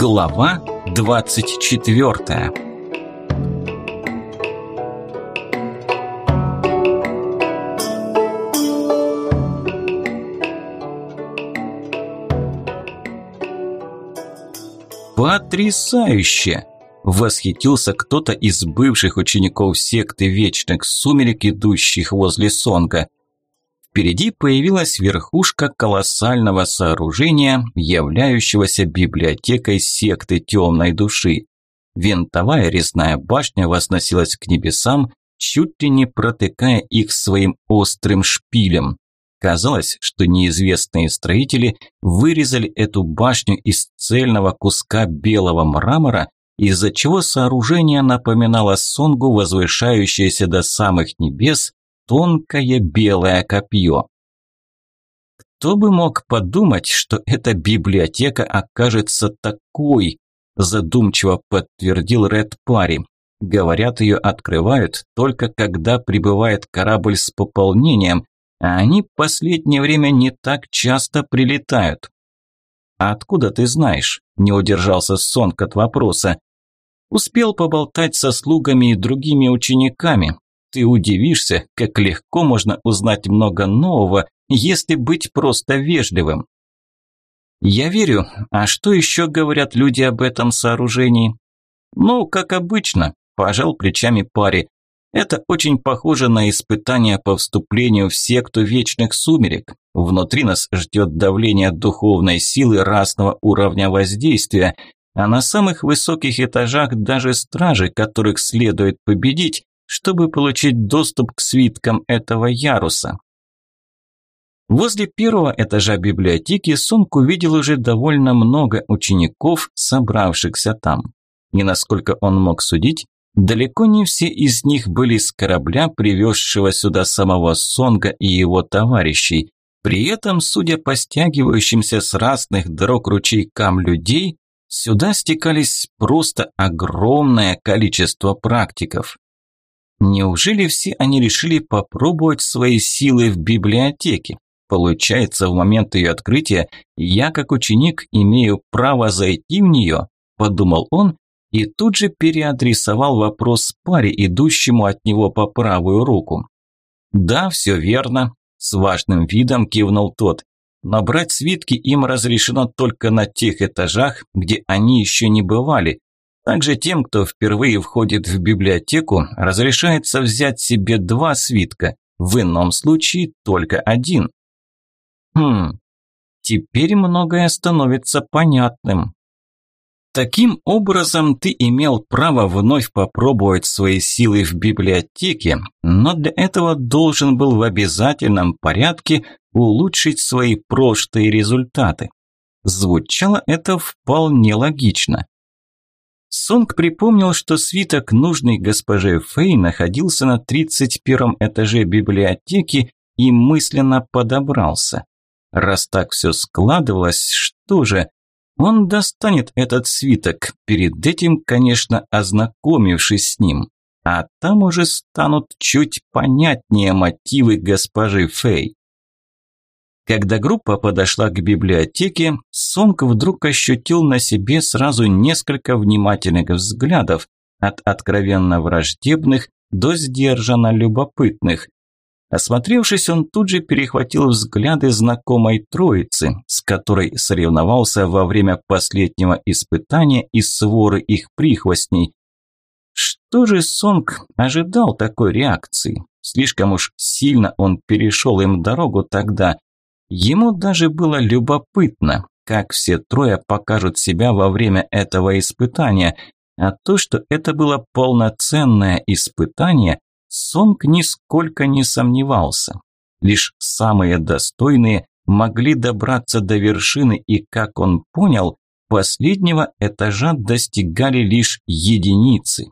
Глава 24 Потрясающе! Восхитился кто-то из бывших учеников секты Вечных Сумерек, идущих возле Сонга. Впереди появилась верхушка колоссального сооружения, являющегося библиотекой секты темной души. Винтовая резная башня возносилась к небесам, чуть ли не протыкая их своим острым шпилем. Казалось, что неизвестные строители вырезали эту башню из цельного куска белого мрамора, из-за чего сооружение напоминало сонгу, возвышающееся до самых небес, тонкое белое копье. Кто бы мог подумать, что эта библиотека окажется такой, задумчиво подтвердил Ред Пари. Говорят, ее открывают только когда прибывает корабль с пополнением, а они последнее время не так часто прилетают. «А откуда ты знаешь?» – не удержался Сонг от вопроса. Успел поболтать со слугами и другими учениками. Ты удивишься, как легко можно узнать много нового, если быть просто вежливым. Я верю. А что еще говорят люди об этом сооружении? Ну, как обычно, пожал плечами паре. Это очень похоже на испытание по вступлению в секту вечных сумерек. Внутри нас ждет давление духовной силы разного уровня воздействия, а на самых высоких этажах даже стражи, которых следует победить, чтобы получить доступ к свиткам этого яруса. Возле первого этажа библиотеки Сунг увидел уже довольно много учеников, собравшихся там. И насколько он мог судить, далеко не все из них были с корабля, привезшего сюда самого Сонга и его товарищей. При этом, судя по стягивающимся с разных дорог ручейкам людей, сюда стекались просто огромное количество практиков. Неужели все они решили попробовать свои силы в библиотеке? Получается, в момент ее открытия я, как ученик, имею право зайти в нее, подумал он и тут же переадресовал вопрос паре, идущему от него по правую руку. Да, все верно, с важным видом кивнул тот. Но брать свитки им разрешено только на тех этажах, где они еще не бывали, также тем, кто впервые входит в библиотеку, разрешается взять себе два свитка, в ином случае только один. Хм, теперь многое становится понятным. Таким образом, ты имел право вновь попробовать свои силы в библиотеке, но для этого должен был в обязательном порядке улучшить свои прошлые результаты. Звучало это вполне логично. Сонг припомнил, что свиток нужный госпоже Фэй находился на 31 этаже библиотеки и мысленно подобрался. Раз так все складывалось, что же, он достанет этот свиток, перед этим, конечно, ознакомившись с ним, а там уже станут чуть понятнее мотивы госпожи Фэй. Когда группа подошла к библиотеке, Сонг вдруг ощутил на себе сразу несколько внимательных взглядов, от откровенно враждебных до сдержанно любопытных. Осмотревшись, он тут же перехватил взгляды знакомой троицы, с которой соревновался во время последнего испытания из своры их прихвостней. Что же Сонг ожидал такой реакции? Слишком уж сильно он перешел им дорогу тогда, Ему даже было любопытно, как все трое покажут себя во время этого испытания, а то, что это было полноценное испытание, Сонг нисколько не сомневался. Лишь самые достойные могли добраться до вершины и, как он понял, последнего этажа достигали лишь единицы.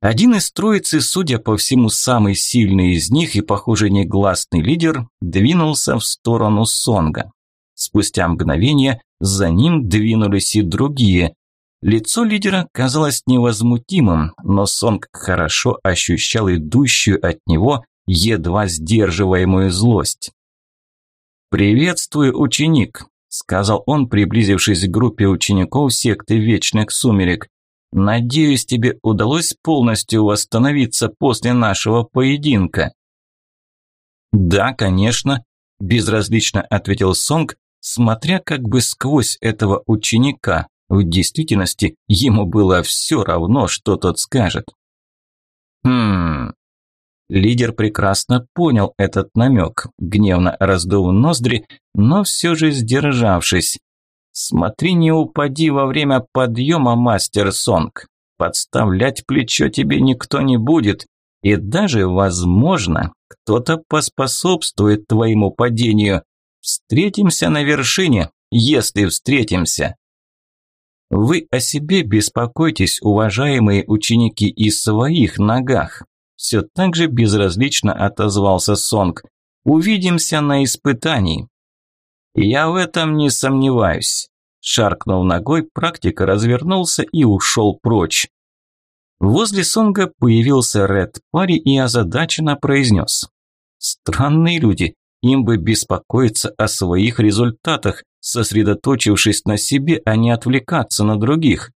Один из троицы, судя по всему, самый сильный из них и, похоже, негласный лидер, двинулся в сторону Сонга. Спустя мгновение за ним двинулись и другие. Лицо лидера казалось невозмутимым, но Сонг хорошо ощущал идущую от него едва сдерживаемую злость. «Приветствую, ученик!» сказал он, приблизившись к группе учеников секты Вечных Сумерек. «Надеюсь, тебе удалось полностью восстановиться после нашего поединка». «Да, конечно», – безразлично ответил Сонг, смотря как бы сквозь этого ученика. В действительности ему было все равно, что тот скажет. «Хм...» Лидер прекрасно понял этот намек, гневно раздув ноздри, но все же сдержавшись. «Смотри, не упади во время подъема, мастер Сонг. Подставлять плечо тебе никто не будет, и даже, возможно, кто-то поспособствует твоему падению. Встретимся на вершине, если встретимся». Вы о себе беспокойтесь, уважаемые ученики, и своих ногах. Все так же безразлично отозвался Сонг. Увидимся на испытании. Я в этом не сомневаюсь. Шаркнув ногой, практик развернулся и ушел прочь. Возле Сонга появился Ред Пари и озадаченно произнес. Странные люди, им бы беспокоиться о своих результатах, сосредоточившись на себе, а не отвлекаться на других.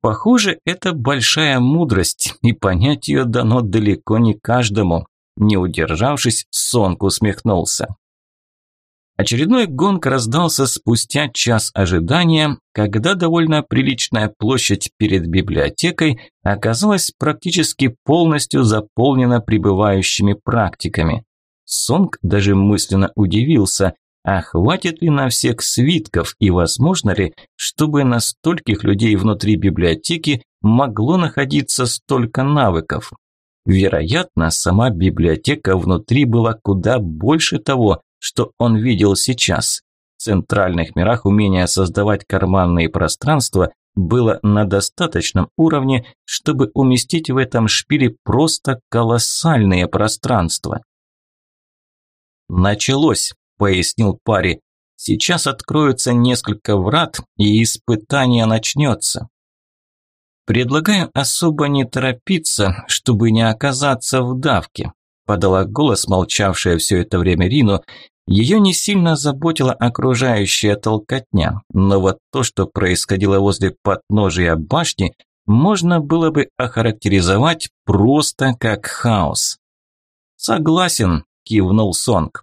Похоже, это большая мудрость, и понять ее дано далеко не каждому. Не удержавшись, Сонг усмехнулся. Очередной гонг раздался спустя час ожидания, когда довольно приличная площадь перед библиотекой оказалась практически полностью заполнена прибывающими практиками. Сонг даже мысленно удивился, а хватит ли на всех свитков и возможно ли, чтобы на стольких людей внутри библиотеки могло находиться столько навыков? Вероятно, сама библиотека внутри была куда больше того, что он видел сейчас. В центральных мирах умение создавать карманные пространства было на достаточном уровне, чтобы уместить в этом шпиле просто колоссальные пространства. Началось пояснил паре. Сейчас откроются несколько врат, и испытание начнется. Предлагаю особо не торопиться, чтобы не оказаться в давке, подала голос молчавшая все это время Рину. Ее не сильно заботила окружающая толкотня, но вот то, что происходило возле подножия башни, можно было бы охарактеризовать просто как хаос. «Согласен», – кивнул Сонг.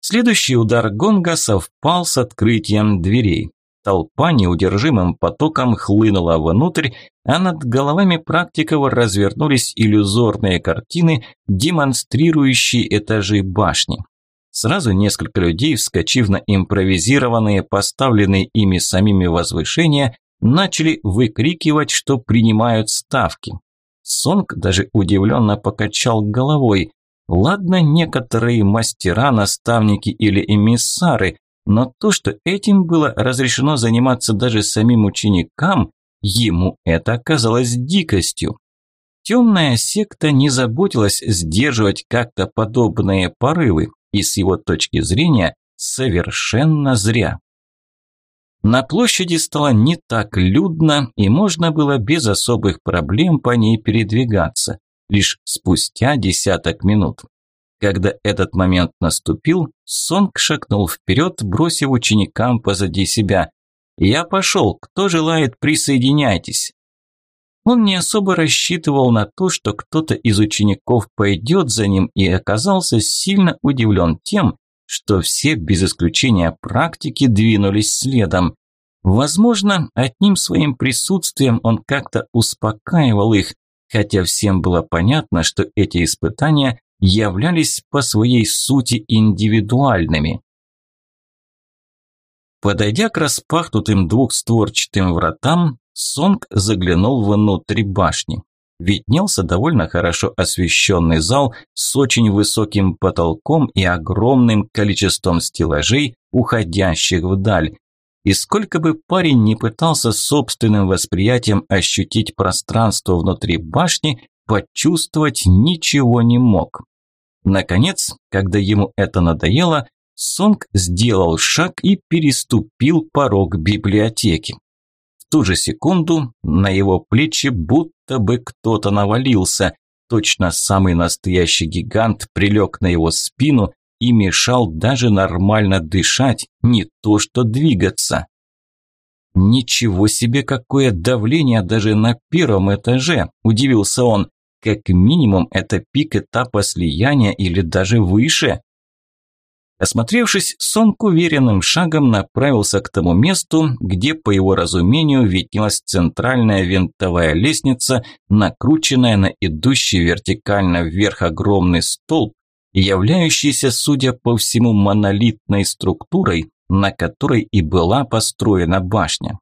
Следующий удар гонга совпал с открытием дверей. Толпа неудержимым потоком хлынула внутрь, а над головами практиков развернулись иллюзорные картины, демонстрирующие этажи башни. Сразу несколько людей, вскочив на импровизированные, поставленные ими самими возвышения, начали выкрикивать, что принимают ставки. Сонг даже удивленно покачал головой. Ладно, некоторые мастера, наставники или эмиссары, но то, что этим было разрешено заниматься даже самим ученикам, ему это оказалось дикостью. Темная секта не заботилась сдерживать как-то подобные порывы, и с его точки зрения совершенно зря. На площади стало не так людно, и можно было без особых проблем по ней передвигаться лишь спустя десяток минут. Когда этот момент наступил, Сонг шагнул вперед, бросив ученикам позади себя. «Я пошел, кто желает, присоединяйтесь». Он не особо рассчитывал на то, что кто-то из учеников пойдет за ним и оказался сильно удивлен тем, что все без исключения практики двинулись следом. Возможно, одним своим присутствием он как-то успокаивал их, хотя всем было понятно, что эти испытания являлись по своей сути индивидуальными. Подойдя к распахнутым двухстворчатым вратам, Сонг заглянул внутрь башни. Виднелся довольно хорошо освещенный зал с очень высоким потолком и огромным количеством стеллажей, уходящих вдаль, и сколько бы парень не пытался собственным восприятием ощутить пространство внутри башни, почувствовать ничего не мог. Наконец, когда ему это надоело, Сонг сделал шаг и переступил порог библиотеки. В ту же секунду на его плечи будто бы кто-то навалился. Точно самый настоящий гигант прилег на его спину, и мешал даже нормально дышать, не то что двигаться. «Ничего себе, какое давление даже на первом этаже!» – удивился он. «Как минимум, это пик этапа слияния или даже выше». Осмотревшись, Сонг уверенным шагом направился к тому месту, где, по его разумению, виднелась центральная винтовая лестница, накрученная на идущий вертикально вверх огромный столб, являющийся, судя по всему, монолитной структурой, на которой и была построена башня.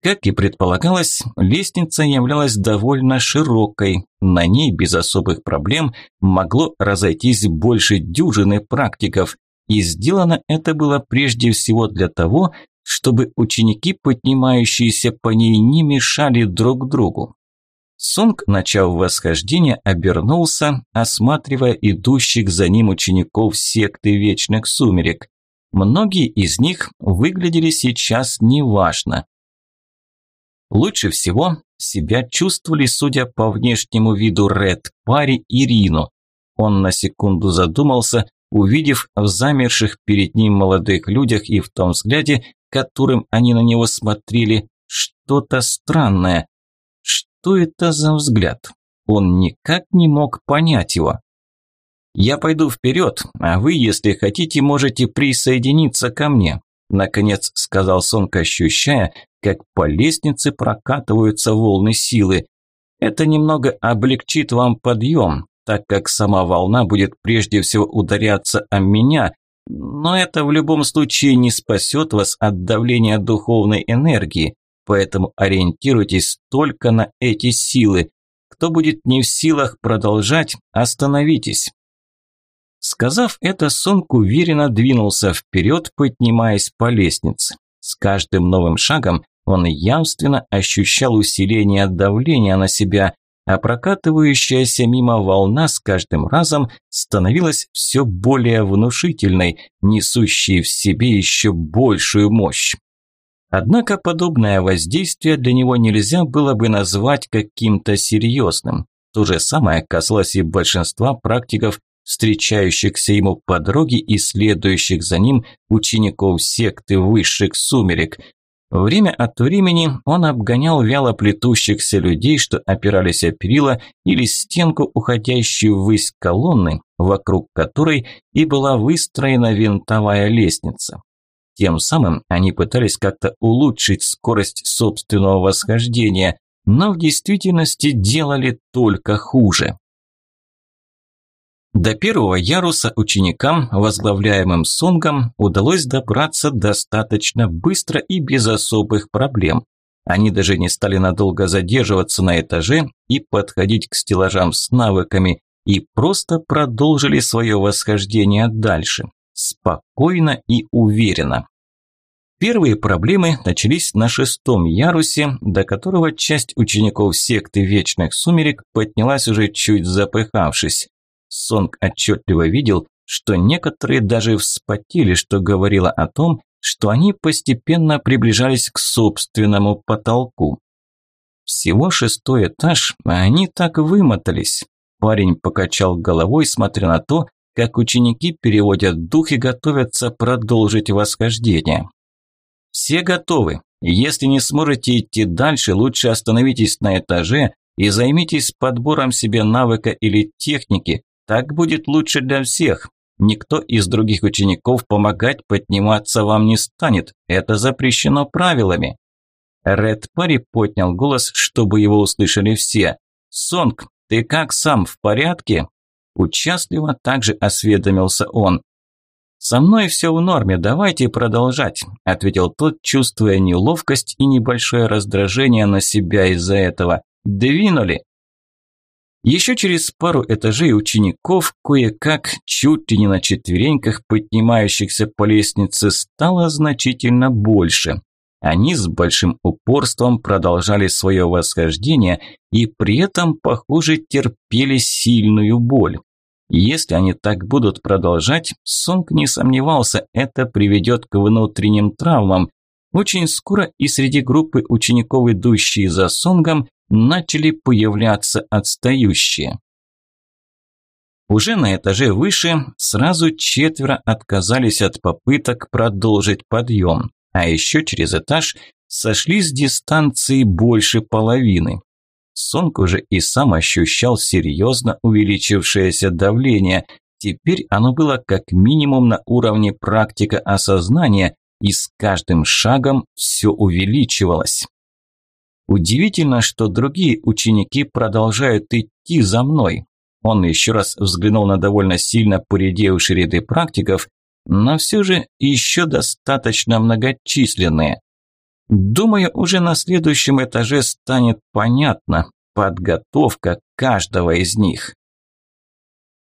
Как и предполагалось, лестница являлась довольно широкой, на ней без особых проблем могло разойтись больше дюжины практиков, и сделано это было прежде всего для того, чтобы ученики, поднимающиеся по ней, не мешали друг другу. Сонг, начав восхождение, обернулся, осматривая идущих за ним учеников секты Вечных Сумерек. Многие из них выглядели сейчас неважно. Лучше всего себя чувствовали, судя по внешнему виду Ред, Пари и Рину. Он на секунду задумался, увидев в замерших перед ним молодых людях и в том взгляде, которым они на него смотрели, что-то странное. Что это за взгляд? Он никак не мог понять его. «Я пойду вперед, а вы, если хотите, можете присоединиться ко мне», наконец сказал Сонг, ощущая, как по лестнице прокатываются волны силы. Это немного облегчит вам подъем, так как сама волна будет прежде всего ударяться о меня, но это в любом случае не спасет вас от давления духовной энергии, поэтому ориентируйтесь только на эти силы. Кто будет не в силах продолжать, остановитесь. Сказав это, Сонг уверенно двинулся вперед, поднимаясь по лестнице. С каждым новым шагом он явственно ощущал усиление давления на себя, а прокатывающаяся мимо волна с каждым разом становилась все более внушительной, несущей в себе еще большую мощь. Однако подобное воздействие для него нельзя было бы назвать каким-то серьезным. То же самое касалось и большинства практиков, встречающихся ему по дороге и следующих за ним учеников секты высших сумерек, Время от времени он обгонял вяло плетущихся людей, что опирались о перила или стенку, уходящую ввысь колонны, вокруг которой и была выстроена винтовая лестница. Тем самым они пытались как-то улучшить скорость собственного восхождения, но в действительности делали только хуже. До первого яруса ученикам, возглавляемым Сонгом, удалось добраться достаточно быстро и без особых проблем. Они даже не стали надолго задерживаться на этаже и подходить к стеллажам с навыками, и просто продолжили свое восхождение дальше, спокойно и уверенно. Первые проблемы начались на шестом ярусе, до которого часть учеников секты Вечных Сумерек поднялась уже чуть запыхавшись. Сонг отчетливо видел, что некоторые даже вспотели, что говорило о том, что они постепенно приближались к собственному потолку. Всего шестой этаж, а они так вымотались. Парень покачал головой, смотря на то, как ученики переводят дух и готовятся продолжить восхождение. Все готовы. Если не сможете идти дальше, лучше остановитесь на этаже и займитесь подбором себе навыка или техники, так будет лучше для всех. Никто из других учеников помогать подниматься вам не станет. Это запрещено правилами. Ред Парри поднял голос, чтобы его услышали все. «Сонг, ты как сам, в порядке?» Участливо также осведомился он. «Со мной все в норме, давайте продолжать», – ответил тот, чувствуя неловкость и небольшое раздражение на себя из-за этого. «Двинули!» Еще через пару этажей учеников, кое-как, чуть ли не на четвереньках, поднимающихся по лестнице, стало значительно больше. Они с большим упорством продолжали свое восхождение и при этом, похоже, терпели сильную боль. Если они так будут продолжать, Сонг не сомневался, это приведет к внутренним травмам. Очень скоро и среди группы учеников, идущие за Сонгом, начали появляться отстающие. Уже на этаже выше сразу четверо отказались от попыток продолжить подъем, а еще через этаж сошли с дистанции больше половины. Сонг уже и сам ощущал серьезно увеличившееся давление. Теперь оно было как минимум на уровне практика осознания, и с каждым шагом все увеличивалось. Удивительно, что другие ученики продолжают идти за мной. Он еще раз взглянул на довольно сильно поредевшие ряды практиков, но все же еще достаточно многочисленные. Думаю, уже на следующем этаже станет понятно подготовка каждого из них.